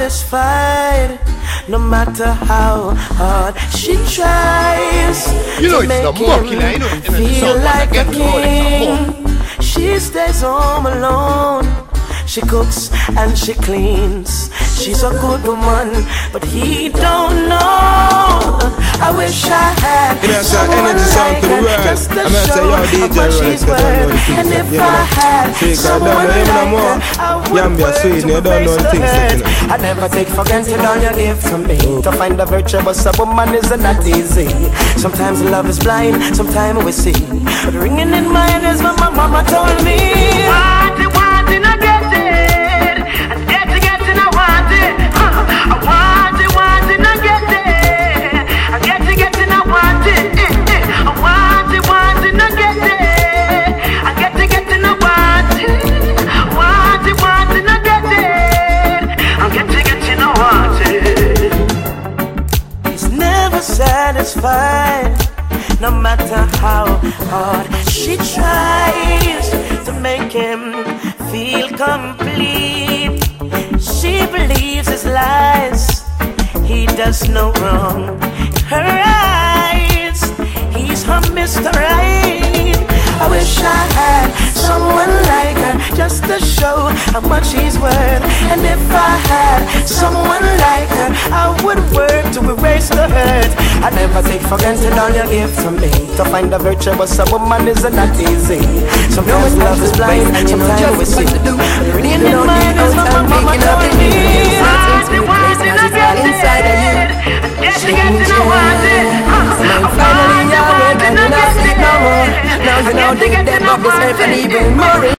satisfied. No matter how hard she tries You know to it's make the monkey you know, the feel like a again, you know, it's king. She stays home alone. She cooks and she cleans. She's a good woman, but he don't know. I wish I had You know, it's an someone energy like her world. just to I'm show how much she's 'cause I know worth. And that if you I had I someone like no more. her, I would work sweet, to you don't know erase the that hurt. I never take for granted all you give to me. Mm. To find a virtuous woman is not easy. Sometimes love is blind, sometimes we see. But ringing in my ears my mama told me. Satisfied, no matter how hard she tries to make him feel complete. She believes his lies, he does no wrong. Her eyes, he's her Mr. Right. I wish I had someone like her just to show how much he's worth. And if I had someone like her, I would work to erase the hurt. I never take for granted all you give to me. To find a virtuous woman is not easy. Sometimes love is blind, sometimes we see. Ringing in my ears, my mama told me. Want it, want it, I get inside of you. it. And get it, get it, I want it. Huh. I Finally, you're and I you're not get sick no more. Now you know get it, they get get I up yourself want and it. even more.